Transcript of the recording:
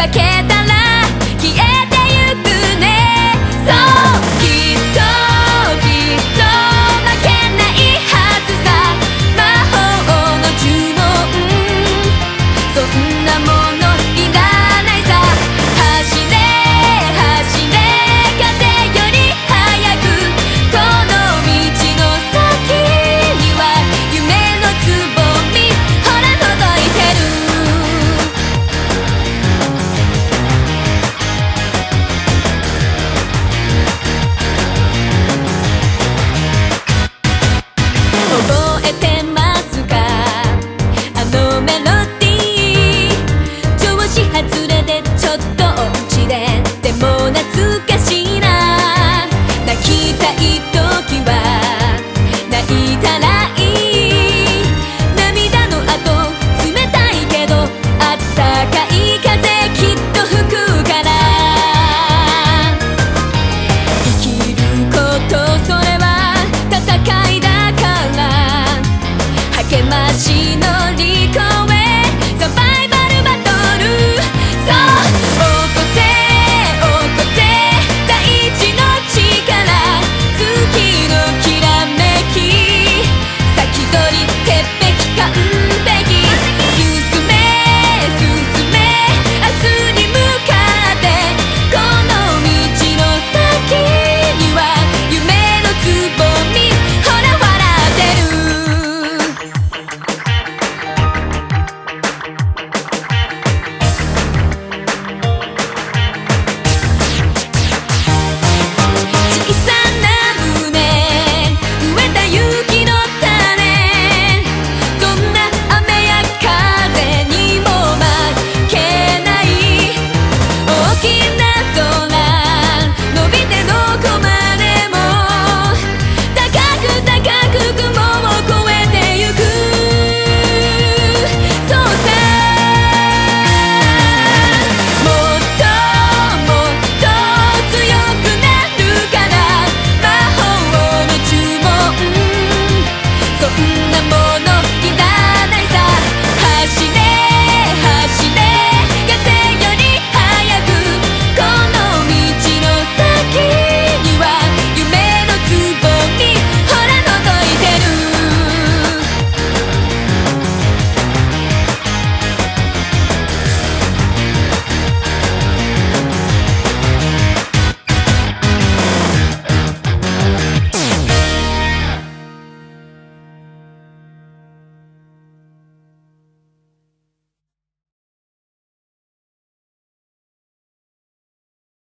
かけた